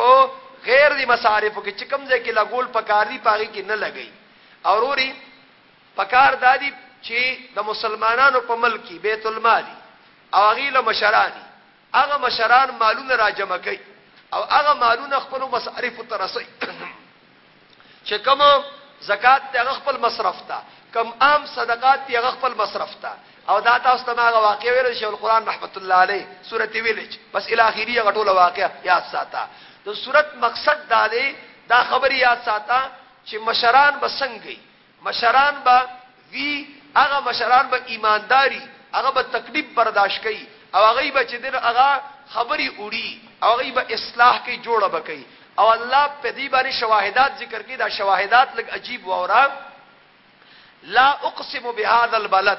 په غیر دی مصارفو کې چې کوم ځای کې لګول پکار دي پاغي کې نه لګي اوروري پکار دادی چې د دا مسلمانانو په ملک کې بیت المال او هغه له مشرانی هغه مشران مالونه را جمع کوي او هغه مالونه خپل مصارف ترسي چې کوم زکات ته هغه خپل مصرف ته کم عام صدقات ته هغه خپل مصرف ته او دا تاسو ته هغه واقع ویل شي القرآن رحمت الله علیه سورته ویلج بس الاخیری هغه ټول واقع یاد ساته د صورت مقصد دا دی دا خبر یاد ساته چې مشران بسنګي مشران به وي، هغه مشران به ایماندار وي، هغه به تکلیف برداشت کوي او هغوی به چې دی نو هغه خبرې وړي او هغوی به اصلاح کوي، جوړه به کوي او الله په دې باندې شواهدات ذکر کوي، دا شواهدات لږ عجیب واوره، لا اقسم بهذا البلد.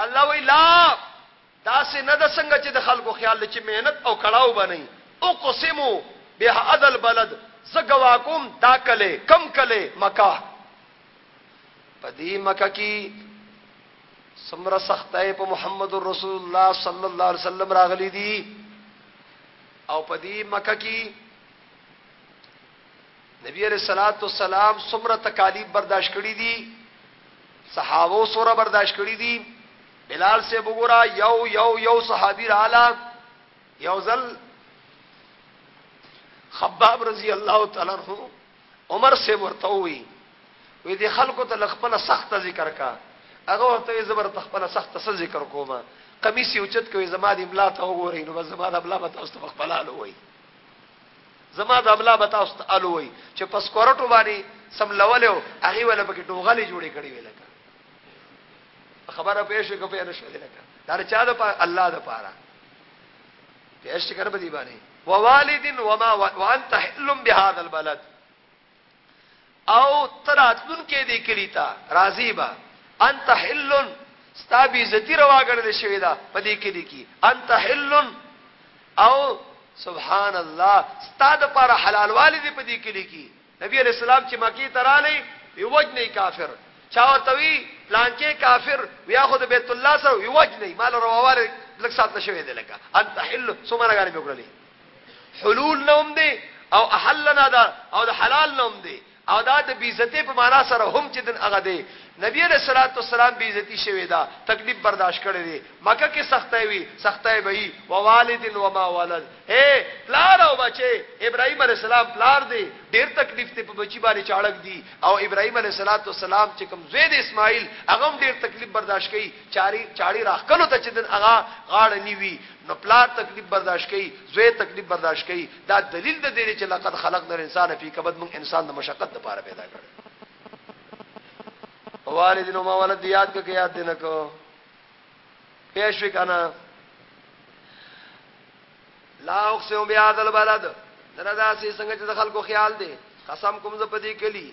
الله وایي، لا داسې نه ده څنګه چې د خلکو خیال دی چې محنت او کړاو به نه وي، اقسم بهذا البلد، زه ګواه کوم دا کلی، کوم کلی؟ مکه، په دې مکه کې څومره سختۍ په محمد رسول الله صلی الله علیه وسلم راغلي دي او په دې مکه کې نبی علیہ الصلوۃ والسلام څومره تکالیف برداشت کړی دي صحابو سره برداشت کړی دي بلال سے وګورا یو یو یو صحابي رااله یو ځل خباب رضی الله تعالی عنہ عمر سے ورته وی وی دي خلکو ته خپل سخت ذکر کا هغه ورته زبر خپل سخت څه ذکر کوما قمیص یو چت کوي زما د املا ته وګورئ نو زما د املا به تاسو ته خپل حال وایي زما د املا به تاسو ته الو وي چې په سکورټو باندې سملولیو هغه ولا پکې ډوغلې جوړې کړې وې لکه خبره پېښ شو کوي نه شو لکه دا چا د الله د پاره پېښ کړه به دی باندې ووالدین وما وانت حلم بهذا البلد او ته راتلونکی دې کلي ته راځې به انت حل ستا بې عزتي روا ګڼل شوې ده په دې کلي کې انت حل او سبحان الله ستا د پاره حلال والي دې په دې کلي کې نبی علیہ السلام چې مکی ته رالی وی وجنې کافر چا ورته وی پلانکې کافر ویا خو د بیت الله سره وی وجنې مال رواواله لکه سات نشوي دی لکه انت حل څومره غاړي وکړلې حلول نه هم دی او احلنا دا او د حلال نه هم دی او دا د بیزتی په معنا سره هم چې دن هغه دی نبی علیہ الصلوۃ والسلام بیزتی شوی دا تکلیف برداشت کړی دی مکه کې سختای وی سختای به وی ووالد و ما ولد اے پلار او بچي ابراهیم علیہ السلام پلار دی ډیر تکلیف ته په بچی باندې چاړک دی او ابراهیم علیہ الصلوۃ والسلام چې کوم زید اسماعیل هغه ډیر تکلیف برداشت کړي چاري چاړي راخلو ته چې دن هغه غاړه نیوي نو پلار تکلیف برداشت کوي زوی تکلیف برداشت کوي دا دلیل د دې چې لقد خلقنا الانسان فی کبد موږ انسان د مشقت لپاره پیدا کړ والد نو ما ولد یاد کړه یاد دینه کو پیش وکانا لا اقسم بهذا البلد دا داسې څنګه چې خلکو خیال دی قسم کوم زه پدې کلی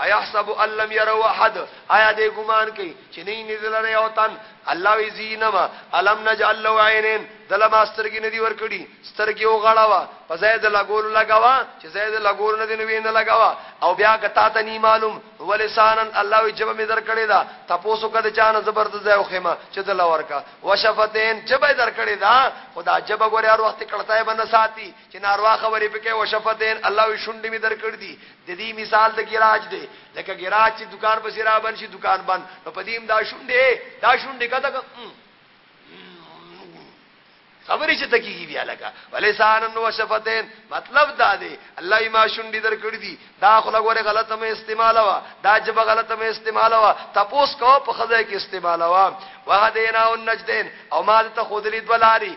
ايحسب ان لم يره احد ايا دې ګمان کوي چې نه یې لري او تن الله وی زینما الم نجعل له عینین دله ما سترګې نه دی ور کړی سترګې او غړاوا په زید لګول لګاوا چې زید لګول نه دی نو وینه لګاوا او بیا کتا ته نی معلوم ولسانن الله وی جب می در کړی دا تاسو کده چانه زبردست ځای خېما چې دله ورکا وشفتین جب در کړی دا خدا جب غوړی هر وخت کړتای بنه ساتي چې ناروا خبرې پکې او شفتین الله وی شونډې می درکړ دي د دې مثال د ګراج دی لکه ګراج چې دکان په سیرا بن شي دکان بن نو پدیم دا شونډې دا شونډې کته خبرې چې تکیږي بیا لکه ولسانن و شفتین مطلب دا دی الله یې ما شونډې درکړې دي دا خلک وره غلطه مې استعمال وا دا جبه غلطه مې استعمال وا تپوس کو په خزه کې استعمال وا وهدینا النجدین او ما ته خودلی دولاری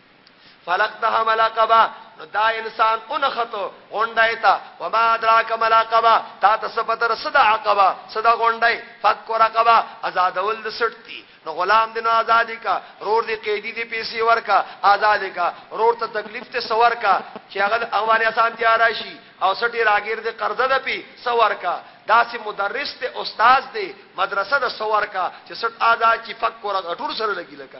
فلقتها ملاقبه نو دا انسان اون خطو غونډای تا وما ادراک ملاقبه تا ته سپتر صدا عقبه صدا غونډای فک رقبه آزاد ول د سټتی نو غلام دینو آزادی کا رور دی قیدی دی پیسې ورکا آزاد کا رور ته تکلیف ته سور کا چې هغه اوانه آسان تیار شي او سټی راګیر دی قرضه د پی سور کا داسې مدرس ته استاد دی مدرسه د سور کا چې سټ آزاد چې فک رقبه ټول سره لګی لکه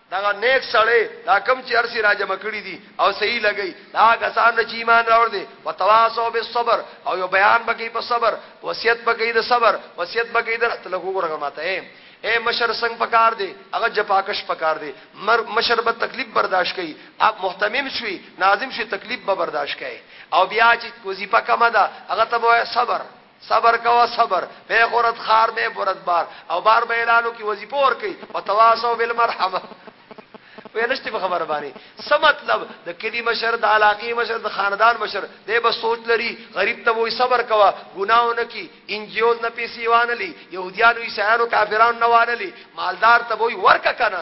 دغه نیک سړی دا کوم چې ارسی راجمع کړی دي او صحیح لګی دا کسان چې ایمان راوړ دي وتواصو بالصبر او یو بیان بکی په صبر وصیت بکی د صبر وصیت بکی د تلګو ګره ماته اے اے مشر سنگ پکار دی هغه جپاکش پکار دی مر مشر به تکلیف برداشت کړي اپ محتمم شوي ناظم شي تکلیف به برداشت کړي او بیا چې وظیفه کما ده هغه ته وای صبر صبر کوا صبر به خورت خار به برت بار او بار به اعلانو کی وظیفه ور کوي وتواصو بالمرحمه وې نشته په خبره باندې څه مطلب د کلی مشر د علاقې مشر د خاندان مشر دې بس سوچ لري غریب ته وې صبر کوا ګناو نه کی انجیوز نه پیسې وانه لي يهوديانو عیسایانو کافرانو نه وانه لي مالدار ته وې ورکه کنه